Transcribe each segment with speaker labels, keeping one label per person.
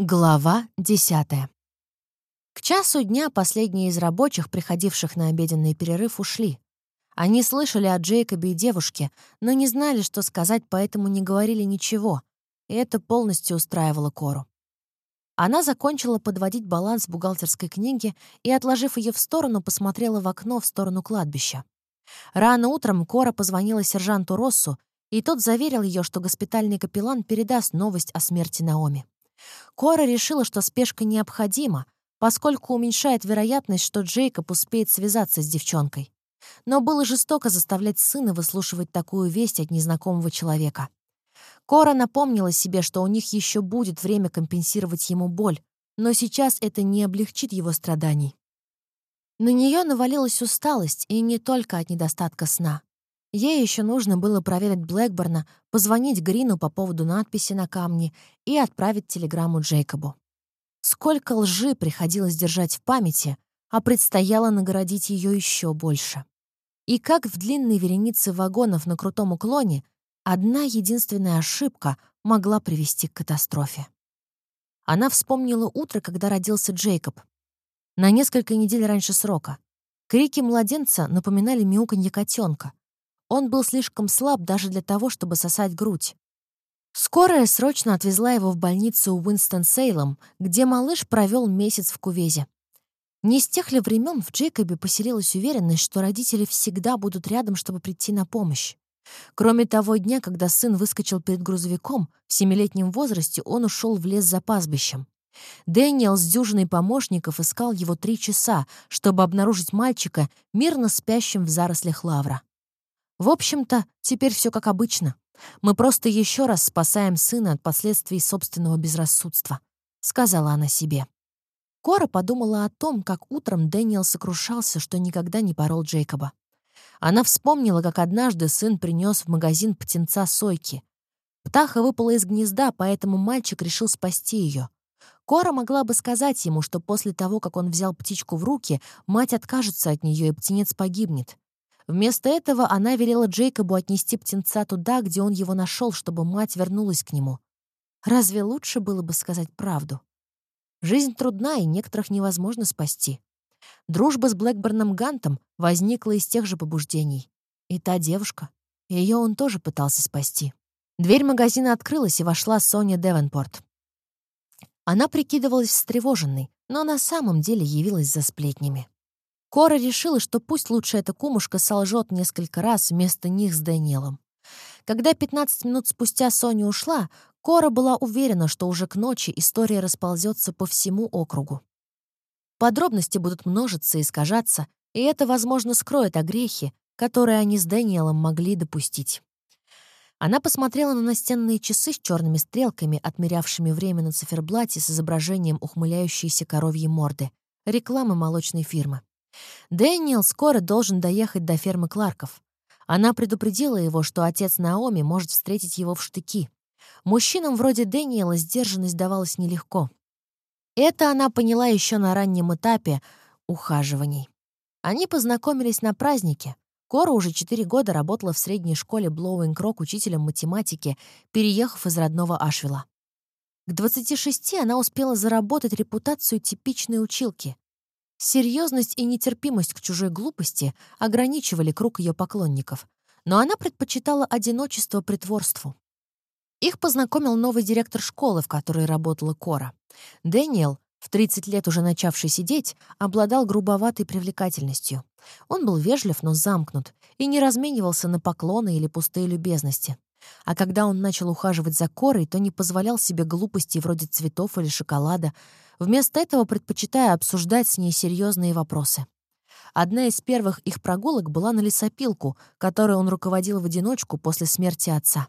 Speaker 1: Глава десятая. К часу дня последние из рабочих, приходивших на обеденный перерыв, ушли. Они слышали о Джейкобе и девушке, но не знали, что сказать, поэтому не говорили ничего, и это полностью устраивало Кору. Она закончила подводить баланс бухгалтерской книги и, отложив ее в сторону, посмотрела в окно в сторону кладбища. Рано утром Кора позвонила сержанту Россу, и тот заверил ее, что госпитальный капеллан передаст новость о смерти Наоми. Кора решила, что спешка необходима, поскольку уменьшает вероятность, что Джейкоб успеет связаться с девчонкой. Но было жестоко заставлять сына выслушивать такую весть от незнакомого человека. Кора напомнила себе, что у них еще будет время компенсировать ему боль, но сейчас это не облегчит его страданий. На нее навалилась усталость, и не только от недостатка сна. Ей еще нужно было проверить Блэкборна, позвонить Грину по поводу надписи на камне и отправить телеграмму Джейкобу. Сколько лжи приходилось держать в памяти, а предстояло наградить ее еще больше. И как в длинной веренице вагонов на крутом уклоне, одна единственная ошибка могла привести к катастрофе. Она вспомнила утро, когда родился Джейкоб. На несколько недель раньше срока. Крики младенца напоминали мяуканье котенка. Он был слишком слаб даже для того, чтобы сосать грудь. Скорая срочно отвезла его в больницу Уинстон-Сейлом, где малыш провел месяц в кувезе. Не с тех ли времен в Джейкобе поселилась уверенность, что родители всегда будут рядом, чтобы прийти на помощь. Кроме того дня, когда сын выскочил перед грузовиком, в семилетнем возрасте он ушел в лес за пастбищем. Дэниел с дюжиной помощников искал его три часа, чтобы обнаружить мальчика, мирно спящим в зарослях лавра. В общем-то, теперь все как обычно. Мы просто еще раз спасаем сына от последствий собственного безрассудства», — сказала она себе. Кора подумала о том, как утром Дэниел сокрушался, что никогда не порол Джейкоба. Она вспомнила, как однажды сын принес в магазин птенца сойки. Птаха выпала из гнезда, поэтому мальчик решил спасти ее. Кора могла бы сказать ему, что после того, как он взял птичку в руки, мать откажется от нее, и птенец погибнет. Вместо этого она велела Джейкобу отнести птенца туда, где он его нашел, чтобы мать вернулась к нему. Разве лучше было бы сказать правду? Жизнь трудна, и некоторых невозможно спасти. Дружба с Блэкборном Гантом возникла из тех же побуждений. И та девушка, ее он тоже пытался спасти. Дверь магазина открылась, и вошла Соня Девенпорт. Она прикидывалась встревоженной, но на самом деле явилась за сплетнями. Кора решила, что пусть лучше эта кумушка солжет несколько раз вместо них с Дэниелом. Когда 15 минут спустя Соня ушла, Кора была уверена, что уже к ночи история расползется по всему округу. Подробности будут множиться и искажаться, и это, возможно, скроет огрехи, которые они с Дэниелом могли допустить. Она посмотрела на настенные часы с черными стрелками, отмерявшими время на циферблате с изображением ухмыляющейся коровьей морды, рекламы молочной фирмы. Дэниел скоро должен доехать до фермы Кларков. Она предупредила его, что отец Наоми может встретить его в штыки. Мужчинам вроде Дэниела сдержанность давалась нелегко. Это она поняла еще на раннем этапе ухаживаний. Они познакомились на празднике. Кора уже четыре года работала в средней школе Блоуинг Рок учителем математики, переехав из родного Ашвилла. К 26 она успела заработать репутацию типичной училки. Серьезность и нетерпимость к чужой глупости ограничивали круг ее поклонников, но она предпочитала одиночество притворству. Их познакомил новый директор школы, в которой работала Кора. Дэниел, в 30 лет уже начавший сидеть, обладал грубоватой привлекательностью. Он был вежлив, но замкнут, и не разменивался на поклоны или пустые любезности. А когда он начал ухаживать за Корой, то не позволял себе глупостей вроде цветов или шоколада, вместо этого предпочитая обсуждать с ней серьезные вопросы. Одна из первых их прогулок была на лесопилку, которой он руководил в одиночку после смерти отца.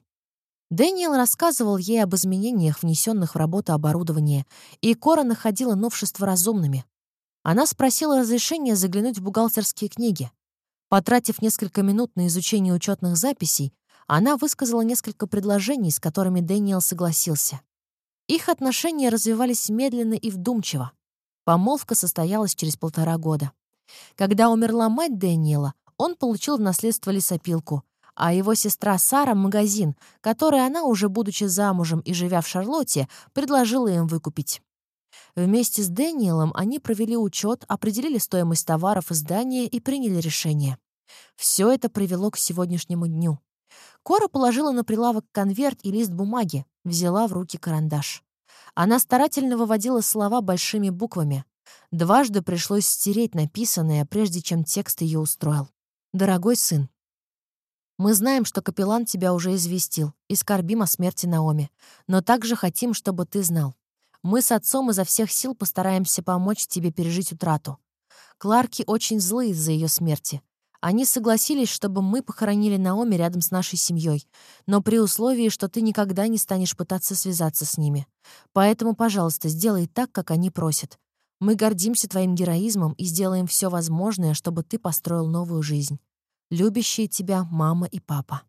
Speaker 1: Дэниел рассказывал ей об изменениях, внесенных в работу оборудования, и Кора находила новшества разумными. Она спросила разрешения заглянуть в бухгалтерские книги. Потратив несколько минут на изучение учетных записей, она высказала несколько предложений, с которыми Дэниел согласился. Их отношения развивались медленно и вдумчиво. Помолвка состоялась через полтора года. Когда умерла мать Дэниела, он получил в наследство лесопилку, а его сестра Сара — магазин, который она, уже будучи замужем и живя в Шарлотте, предложила им выкупить. Вместе с Дэниелом они провели учет, определили стоимость товаров и здания и приняли решение. Все это привело к сегодняшнему дню. Кора положила на прилавок конверт и лист бумаги, взяла в руки карандаш. Она старательно выводила слова большими буквами. Дважды пришлось стереть написанное, прежде чем текст ее устроил. «Дорогой сын, мы знаем, что капеллан тебя уже известил и скорбим о смерти Наоми, но также хотим, чтобы ты знал. Мы с отцом изо всех сил постараемся помочь тебе пережить утрату. Кларки очень злы из-за ее смерти. Они согласились, чтобы мы похоронили Наоми рядом с нашей семьей, но при условии, что ты никогда не станешь пытаться связаться с ними. Поэтому, пожалуйста, сделай так, как они просят. Мы гордимся твоим героизмом и сделаем все возможное, чтобы ты построил новую жизнь любящие тебя мама и папа».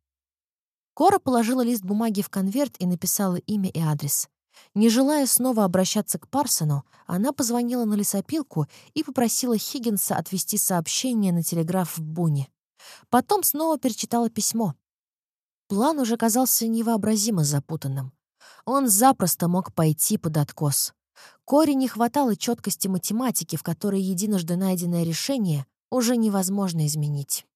Speaker 1: Кора положила лист бумаги в конверт и написала имя и адрес. Не желая снова обращаться к Парсону, она позвонила на лесопилку и попросила Хиггинса отвезти сообщение на телеграф в Буне. Потом снова перечитала письмо. План уже казался невообразимо запутанным. Он запросто мог пойти под откос. Коре не хватало четкости математики, в которой единожды найденное решение уже невозможно изменить.